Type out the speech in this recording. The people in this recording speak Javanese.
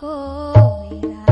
kowe ra